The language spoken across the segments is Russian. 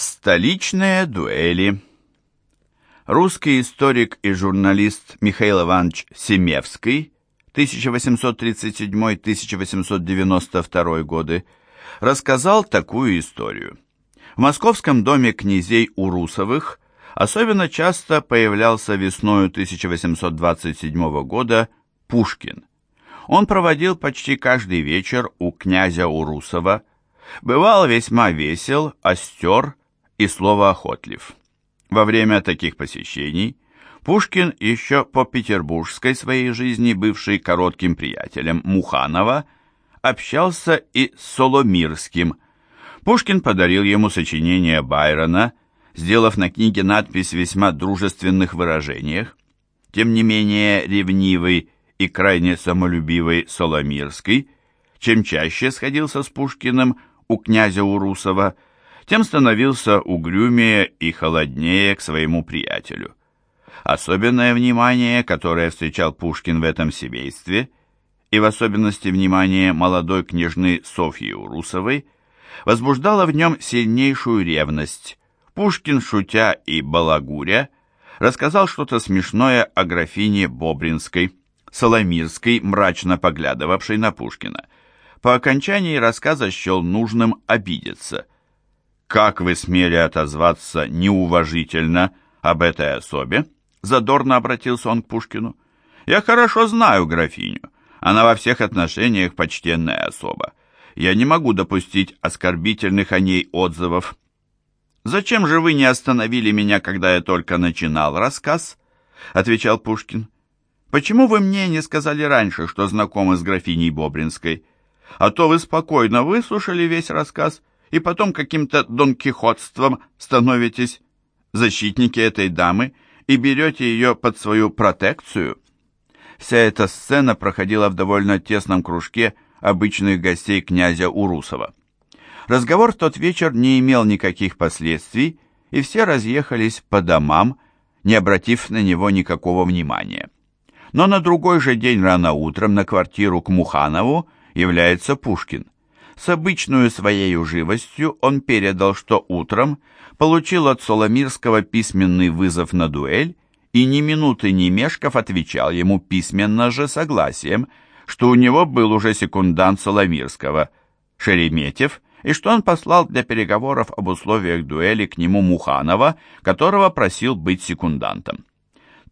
Столичные дуэли. Русский историк и журналист Михаил Иванович Семевский 1837-1892 годы рассказал такую историю. В московском доме князей Урусовых особенно часто появлялся весною 1827 года Пушкин. Он проводил почти каждый вечер у князя Урусова, бывал весьма весел, остер и словоохотлив. Во время таких посещений Пушкин еще по петербургской своей жизни, бывший коротким приятелем Муханова, общался и с Соломирским. Пушкин подарил ему сочинение Байрона, сделав на книге надпись в весьма дружественных выражениях. Тем не менее ревнивый и крайне самолюбивый Соломирский, чем чаще сходился с Пушкиным у князя Урусова, тем становился угрюмее и холоднее к своему приятелю. Особенное внимание, которое встречал Пушкин в этом семействе, и в особенности внимание молодой княжны Софьи Урусовой, возбуждало в нем сильнейшую ревность. Пушкин, шутя и балагуря, рассказал что-то смешное о графине Бобринской, Соломирской, мрачно поглядывавшей на Пушкина. По окончании рассказа счел нужным обидеться. «Как вы смели отозваться неуважительно об этой особе?» Задорно обратился он к Пушкину. «Я хорошо знаю графиню. Она во всех отношениях почтенная особа. Я не могу допустить оскорбительных о ней отзывов». «Зачем же вы не остановили меня, когда я только начинал рассказ?» — отвечал Пушкин. «Почему вы мне не сказали раньше, что знакомы с графиней Бобринской? А то вы спокойно выслушали весь рассказ и потом каким-то донкихотством становитесь защитники этой дамы и берете ее под свою протекцию. Вся эта сцена проходила в довольно тесном кружке обычных гостей князя Урусова. Разговор в тот вечер не имел никаких последствий, и все разъехались по домам, не обратив на него никакого внимания. Но на другой же день рано утром на квартиру к Муханову является Пушкин. С обычной своей живостью он передал, что утром получил от Соломирского письменный вызов на дуэль и ни минуты не мешков отвечал ему письменно же согласием, что у него был уже секундант Соломирского, Шереметьев, и что он послал для переговоров об условиях дуэли к нему Муханова, которого просил быть секундантом.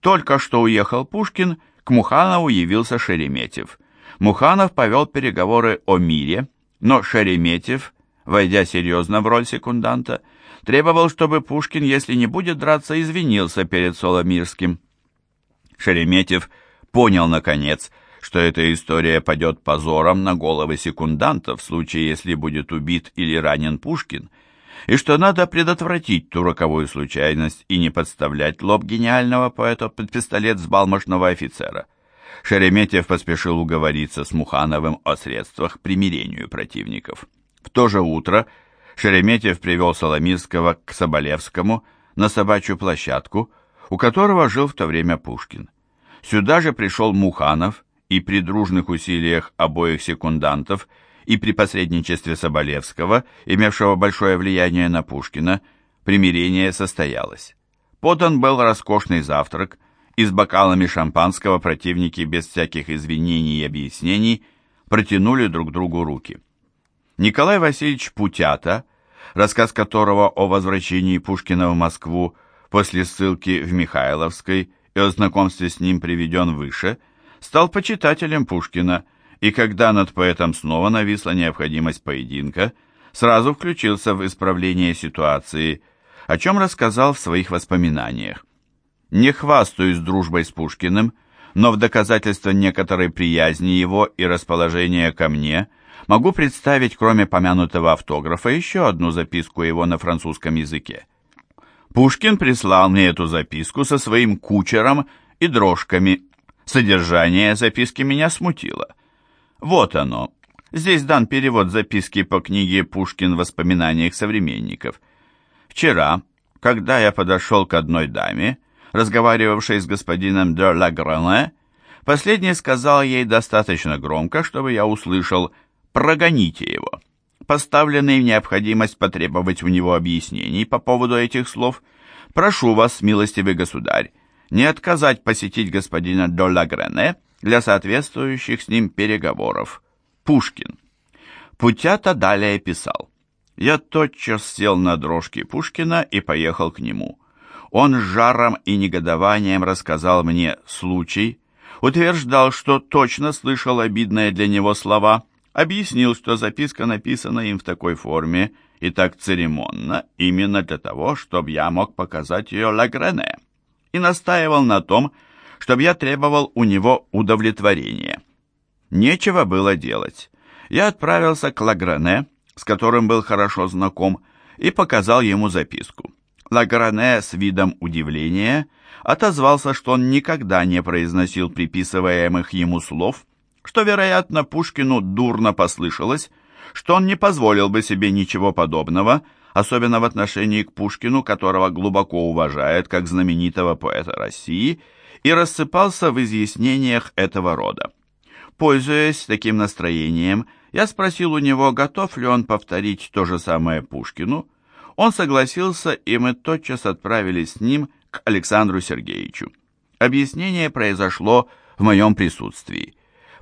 Только что уехал Пушкин, к Муханову явился Шереметьев. Муханов повел переговоры о мире, но Шереметьев, войдя серьезно в роль секунданта, требовал, чтобы Пушкин, если не будет драться, извинился перед Соломирским. Шереметьев понял, наконец, что эта история падет позором на головы секундантов в случае, если будет убит или ранен Пушкин, и что надо предотвратить ту роковую случайность и не подставлять лоб гениального поэта под пистолет сбалмошного офицера. Шереметьев поспешил уговориться с Мухановым о средствах примирению противников. В то же утро Шереметьев привел Соломирского к Соболевскому на собачью площадку, у которого жил в то время Пушкин. Сюда же пришел Муханов, и при дружных усилиях обоих секундантов и при посредничестве Соболевского, имевшего большое влияние на Пушкина, примирение состоялось. Подан был роскошный завтрак, и с бокалами шампанского противники без всяких извинений и объяснений протянули друг другу руки. Николай Васильевич Путята, рассказ которого о возвращении Пушкина в Москву после ссылки в Михайловской и о знакомстве с ним приведен выше, стал почитателем Пушкина, и когда над поэтом снова нависла необходимость поединка, сразу включился в исправление ситуации, о чем рассказал в своих воспоминаниях. Не хвастаюсь дружбой с Пушкиным, но в доказательство некоторой приязни его и расположения ко мне могу представить, кроме помянутого автографа, еще одну записку его на французском языке. Пушкин прислал мне эту записку со своим кучером и дрожками. Содержание записки меня смутило. Вот оно. Здесь дан перевод записки по книге «Пушкин в воспоминаниях современников». Вчера, когда я подошел к одной даме, разговаривавшей с господином де Лагране, последний сказал ей достаточно громко, чтобы я услышал «прогоните его». поставленный в необходимость потребовать у него объяснений по поводу этих слов, прошу вас, милостивый государь, не отказать посетить господина Долагрене для соответствующих с ним переговоров. Пушкин. Путята далее писал. Я тотчас сел на дрожки Пушкина и поехал к нему. Он с жаром и негодованием рассказал мне случай, утверждал, что точно слышал обидные для него слова, объяснил, что записка написана им в такой форме и так церемонно, именно для того, чтобы я мог показать ее Лагрене, и настаивал на том, чтобы я требовал у него удовлетворения. Нечего было делать. Я отправился к Лагрене, с которым был хорошо знаком, и показал ему записку. Лагране с видом удивления отозвался, что он никогда не произносил приписываемых ему слов, что, вероятно, Пушкину дурно послышалось, что он не позволил бы себе ничего подобного, особенно в отношении к Пушкину, которого глубоко уважает как знаменитого поэта России, и рассыпался в изъяснениях этого рода. Пользуясь таким настроением, я спросил у него, готов ли он повторить то же самое Пушкину, он согласился, и мы тотчас отправились с ним к Александру Сергеевичу. Объяснение произошло в моем присутствии.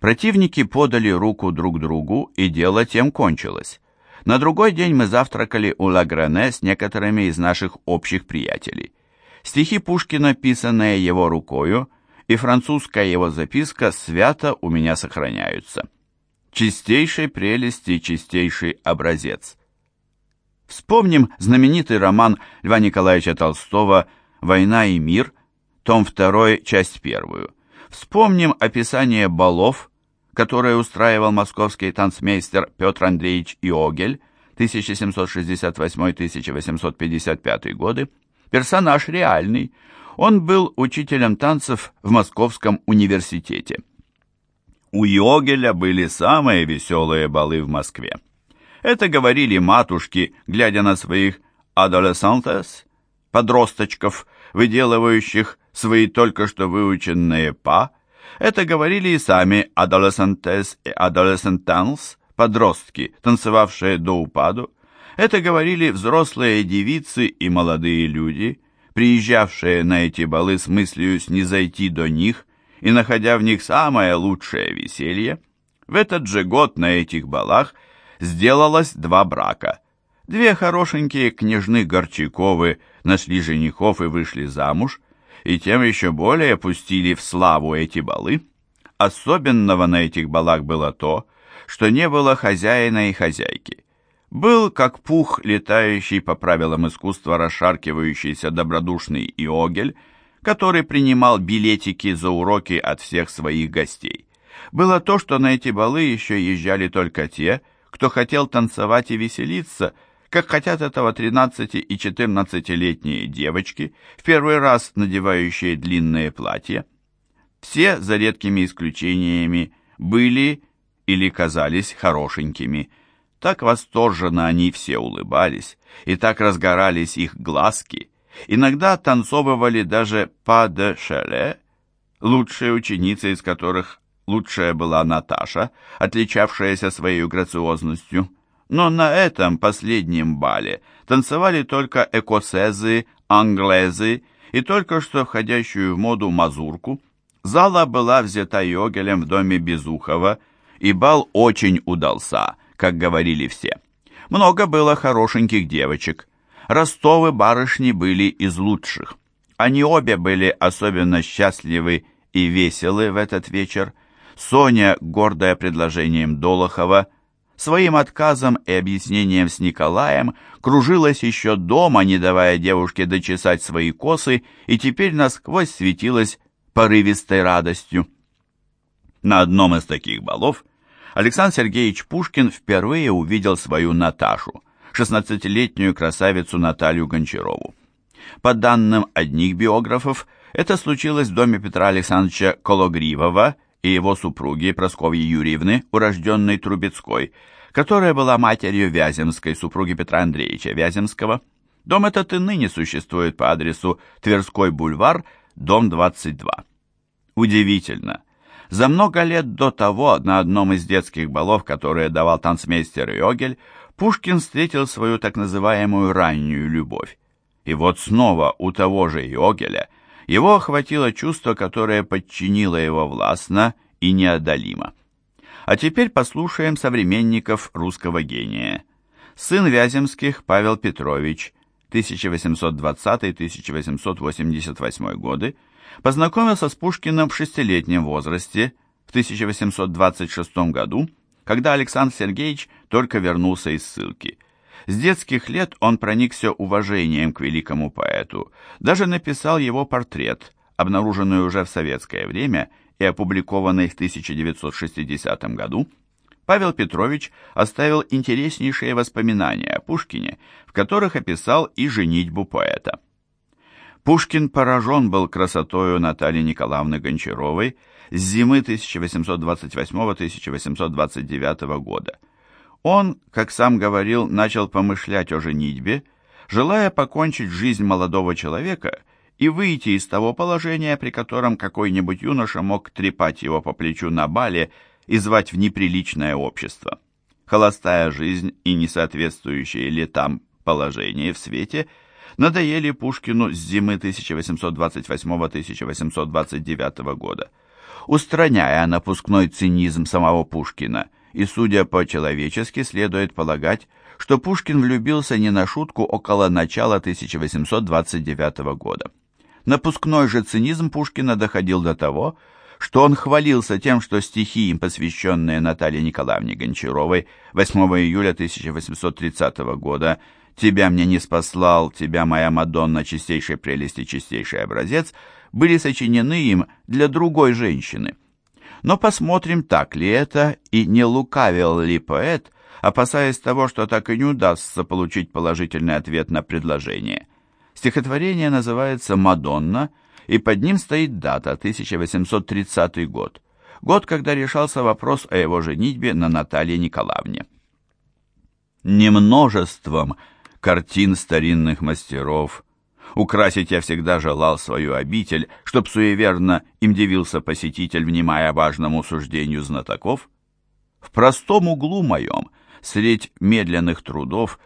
Противники подали руку друг другу, и дело тем кончилось. На другой день мы завтракали у Лагране с некоторыми из наших общих приятелей. Стихи Пушкина, писанные его рукою, и французская его записка свято у меня сохраняются. Чистейшей прелести, чистейший образец – Вспомним знаменитый роман Льва Николаевича Толстого «Война и мир», том 2, часть 1. Вспомним описание балов, которое устраивал московский танцмейстер Петр Андреевич Иогель 1768-1855 годы. Персонаж реальный. Он был учителем танцев в Московском университете. У Иогеля были самые веселые балы в Москве. Это говорили матушки, глядя на своих адолесцентес, подросточков, выделывающих свои только что выученные па. Это говорили и сами адолесцентес и адолесцентанс, подростки, танцевавшие до упаду. Это говорили взрослые девицы и молодые люди, приезжавшие на эти балы с мыслью снизойти до них и находя в них самое лучшее веселье. В этот же год на этих балах – сделалось два брака. Две хорошенькие княжны Горчаковы нашли женихов и вышли замуж, и тем еще более пустили в славу эти балы. Особенного на этих балах было то, что не было хозяина и хозяйки. Был, как пух, летающий по правилам искусства расшаркивающийся добродушный Иогель, который принимал билетики за уроки от всех своих гостей. Было то, что на эти балы еще езжали только те, кто хотел танцевать и веселиться, как хотят этого 13 и 14-летние девочки, в первый раз надевающие длинные платья. Все, за редкими исключениями, были или казались хорошенькими. Так восторженно они все улыбались, и так разгорались их глазки. Иногда танцовывали даже па де шеле, лучшие ученицы из которых Лучшая была Наташа, отличавшаяся своей грациозностью. Но на этом последнем бале танцевали только экосезы, англезы и только что входящую в моду мазурку. Зала была взята Йогелем в доме Безухова, и бал очень удался, как говорили все. Много было хорошеньких девочек. Ростовы барышни были из лучших. Они обе были особенно счастливы и веселы в этот вечер, Соня, гордая предложением Долохова, своим отказом и объяснением с Николаем, кружилась еще дома, не давая девушке дочесать свои косы, и теперь насквозь светилась порывистой радостью. На одном из таких балов Александр Сергеевич Пушкин впервые увидел свою Наташу, шестнадцатилетнюю красавицу Наталью Гончарову. По данным одних биографов, это случилось в доме Петра Александровича Кологривова и его супруги Прасковьи Юрьевны, урожденной Трубецкой, которая была матерью Вяземской, супруги Петра Андреевича Вяземского. Дом этот и ныне существует по адресу Тверской бульвар, дом 22. Удивительно. За много лет до того на одном из детских балов, которые давал танцмейстер Йогель, Пушкин встретил свою так называемую раннюю любовь. И вот снова у того же Йогеля его охватило чувство, которое подчинило его властно и неодолимо. А теперь послушаем современников русского гения. Сын Вяземских Павел Петрович, 1820-1888 годы, познакомился с Пушкиным в шестилетнем возрасте в 1826 году, когда Александр Сергеевич только вернулся из ссылки. С детских лет он проникся уважением к великому поэту, даже написал его портрет, обнаруженный уже в советское время и опубликованный в 1960 году, Павел Петрович оставил интереснейшие воспоминания о Пушкине, в которых описал и женитьбу поэта. Пушкин поражен был красотою Натальи Николаевны Гончаровой с зимы 1828-1829 года. Он, как сам говорил, начал помышлять о женитьбе, желая покончить жизнь молодого человека и выйти из того положения, при котором какой-нибудь юноша мог трепать его по плечу на бале и звать в неприличное общество. Холостая жизнь и несоответствующее летам положение в свете надоели Пушкину с зимы 1828-1829 года. Устраняя напускной цинизм самого Пушкина и, судя по-человечески, следует полагать, что Пушкин влюбился не на шутку около начала 1829 года. Напускной же цинизм Пушкина доходил до того, что он хвалился тем, что стихи, им посвященные Наталье Николаевне Гончаровой 8 июля 1830 года «Тебя мне не спаслал, тебя моя Мадонна, чистейшей прелести, чистейший образец», были сочинены им для другой женщины. Но посмотрим, так ли это, и не лукавил ли поэт, опасаясь того, что так и не удастся получить положительный ответ на предложение. Стихотворение называется «Мадонна», и под ним стоит дата 1830 год, год, когда решался вопрос о его женитьбе на Наталье Николаевне. Немножеством картин старинных мастеров украсить я всегда желал свою обитель, чтоб суеверно им дивился посетитель, внимая важному суждению знатоков. В простом углу моем, средь медленных трудов,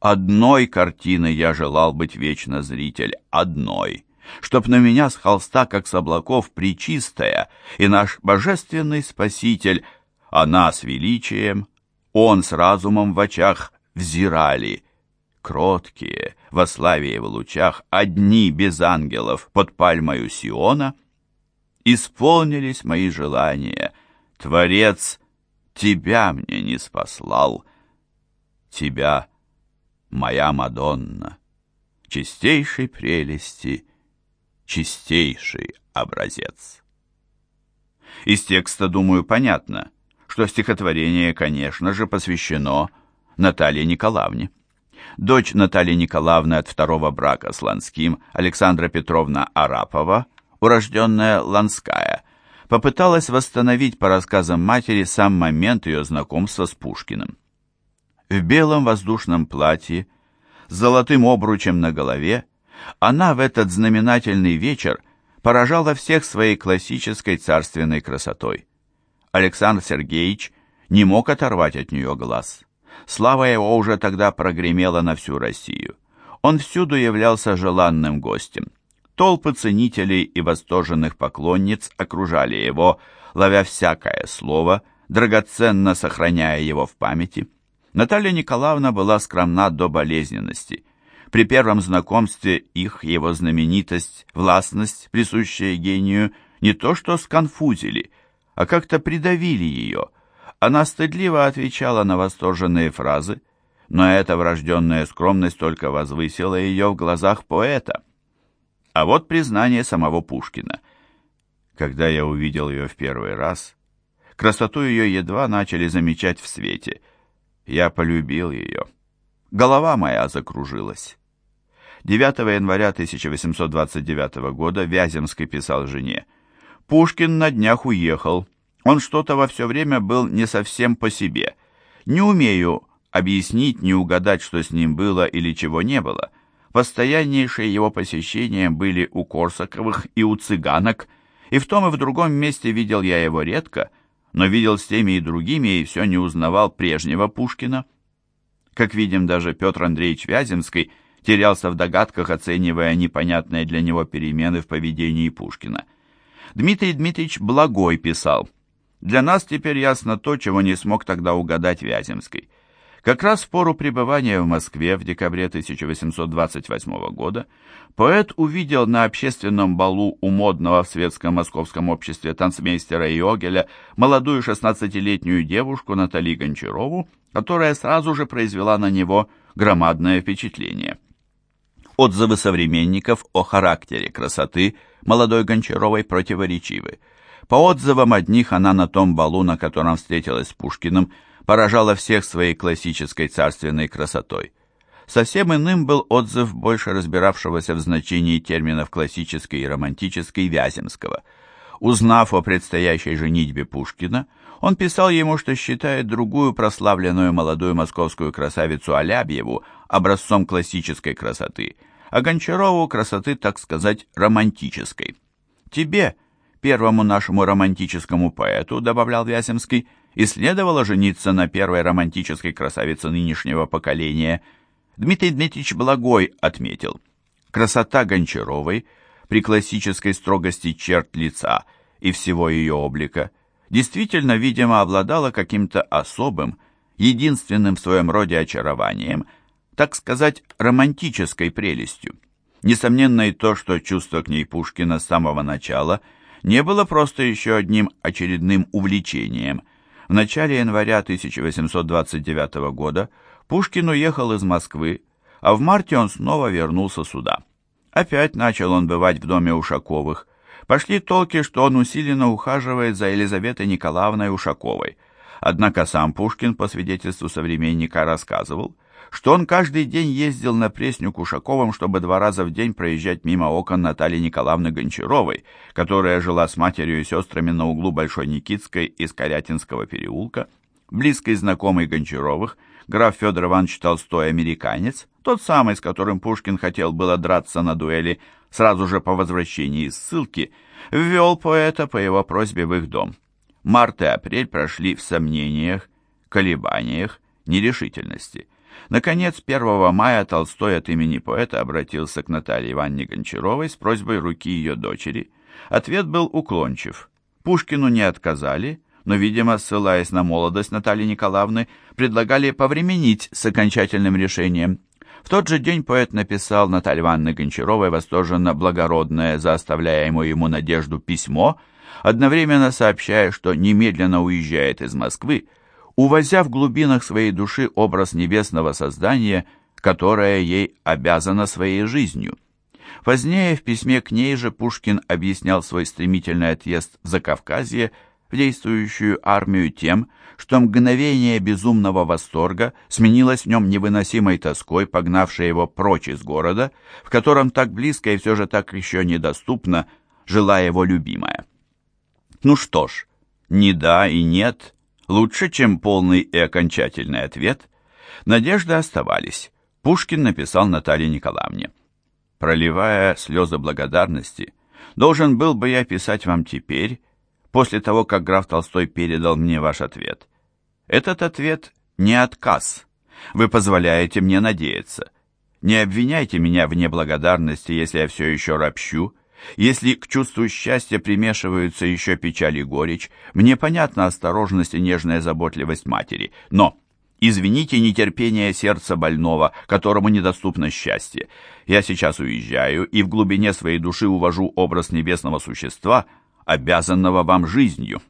одной картины я желал быть вечно зритель, одной — чтоб на меня с холста, как с облаков, причистая, и наш божественный Спаситель, она с величием, он с разумом в очах взирали, кроткие, во славе в лучах, одни без ангелов под пальмою Сиона, исполнились мои желания, Творец, тебя мне не спаслал, тебя, моя Мадонна, чистейшей прелести — чистейший образец. Из текста, думаю, понятно, что стихотворение, конечно же, посвящено Наталье Николаевне. Дочь Натальи Николаевны от второго брака с Ланским, Александра Петровна Арапова, урожденная Ланская, попыталась восстановить по рассказам матери сам момент ее знакомства с Пушкиным. В белом воздушном платье, с золотым обручем на голове, она в этот знаменательный вечер поражала всех своей классической царственной красотой. Александр Сергеевич не мог оторвать от нее глаз. Слава его уже тогда прогремела на всю Россию. Он всюду являлся желанным гостем. Толпы ценителей и восторженных поклонниц окружали его, ловя всякое слово, драгоценно сохраняя его в памяти. Наталья Николаевна была скромна до болезненности. При первом знакомстве их его знаменитость, властность, присущая гению, не то что сконфузили, а как-то придавили ее. Она стыдливо отвечала на восторженные фразы, но эта врожденная скромность только возвысила ее в глазах поэта. А вот признание самого Пушкина. Когда я увидел ее в первый раз, красоту ее едва начали замечать в свете. Я полюбил ее. Голова моя закружилась. 9 января 1829 года Вяземский писал жене. «Пушкин на днях уехал. Он что-то во все время был не совсем по себе. Не умею объяснить, не угадать, что с ним было или чего не было. Постояннейшие его посещения были у Корсаковых и у цыганок, и в том и в другом месте видел я его редко, но видел с теми и другими и все не узнавал прежнего Пушкина». Как видим, даже Петр Андреевич Вяземский терялся в догадках, оценивая непонятные для него перемены в поведении Пушкина. Дмитрий Дмитриевич Благой писал, «Для нас теперь ясно то, чего не смог тогда угадать Вяземский. Как раз в пору пребывания в Москве в декабре 1828 года поэт увидел на общественном балу у модного в светском московском обществе танцмейстера Иогеля молодую 16-летнюю девушку Натали Гончарову, которая сразу же произвела на него громадное впечатление. Отзывы современников о характере красоты молодой Гончаровой противоречивы. По отзывам одних она на том балу, на котором встретилась с Пушкиным, поражала всех своей классической царственной красотой. Совсем иным был отзыв больше разбиравшегося в значении терминов классической и романтической Вяземского. Узнав о предстоящей женитьбе Пушкина, он писал ему, что считает другую прославленную молодую московскую красавицу Алябьеву образцом классической красоты, а Гончарову красоты, так сказать, романтической. «Тебе, первому нашему романтическому поэту, — добавлял Вяземский, — и следовало жениться на первой романтической красавице нынешнего поколения. Дмитрий Дмитриевич Благой отметил, красота Гончаровой при классической строгости черт лица и всего ее облика действительно, видимо, обладала каким-то особым, единственным в своем роде очарованием, так сказать, романтической прелестью. Несомненно и то, что чувство к ней Пушкина с самого начала не было просто еще одним очередным увлечением – в начале января 1829 года Пушкин уехал из Москвы, а в марте он снова вернулся сюда. Опять начал он бывать в доме Ушаковых. Пошли толки, что он усиленно ухаживает за Елизаветой Николаевной Ушаковой. Однако сам Пушкин, по свидетельству современника, рассказывал, что он каждый день ездил на Пресню к Ушаковым, чтобы два раза в день проезжать мимо окон Натальи Николаевны Гончаровой, которая жила с матерью и сестрами на углу Большой Никитской и Скорятинского переулка. Близкий знакомый Гончаровых, граф Федор Иванович Толстой американец, тот самый, с которым Пушкин хотел было драться на дуэли сразу же по возвращении из ссылки, ввел поэта по его просьбе в их дом. Март и апрель прошли в сомнениях, колебаниях, нерешительности – Наконец, 1 мая Толстой от имени поэта обратился к Наталье Ивановне Гончаровой с просьбой руки ее дочери. Ответ был уклончив. Пушкину не отказали, но, видимо, ссылаясь на молодость Натальи Николаевны, предлагали повременить с окончательным решением. В тот же день поэт написал Наталье Ивановне Гончаровой восторженно благородное, за оставляемую ему надежду, письмо, одновременно сообщая, что немедленно уезжает из Москвы, увозя в глубинах своей души образ небесного создания, которое ей обязано своей жизнью. Позднее в письме к ней же Пушкин объяснял свой стремительный отъезд в Закавказье в действующую армию тем, что мгновение безумного восторга сменилось в нем невыносимой тоской, погнавшей его прочь из города, в котором так близко и все же так еще недоступно жила его любимая. Ну что ж, ни да и нет Лучше, чем полный и окончательный ответ, надежды оставались. Пушкин написал Наталье Николаевне. Проливая слезы благодарности, должен был бы я писать вам теперь, после того, как граф Толстой передал мне ваш ответ. Этот ответ не отказ. Вы позволяете мне надеяться. Не обвиняйте меня в неблагодарности, если я все еще ропщу, если к чувству счастья примешиваются еще печаль и горечь, мне понятна осторожность и нежная заботливость матери, но извините нетерпение сердца больного, которому недоступно счастье. Я сейчас уезжаю и в глубине своей души увожу образ небесного существа, обязанного вам жизнью.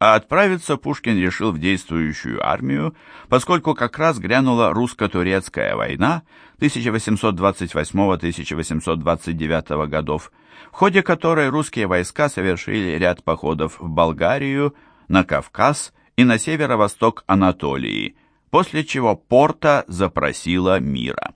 А отправиться Пушкин решил в действующую армию, поскольку как раз грянула русско-турецкая война 1828-1829 годов, в ходе которой русские войска совершили ряд походов в Болгарию, на Кавказ и на северо-восток Анатолии, после чего Порта запросила мира.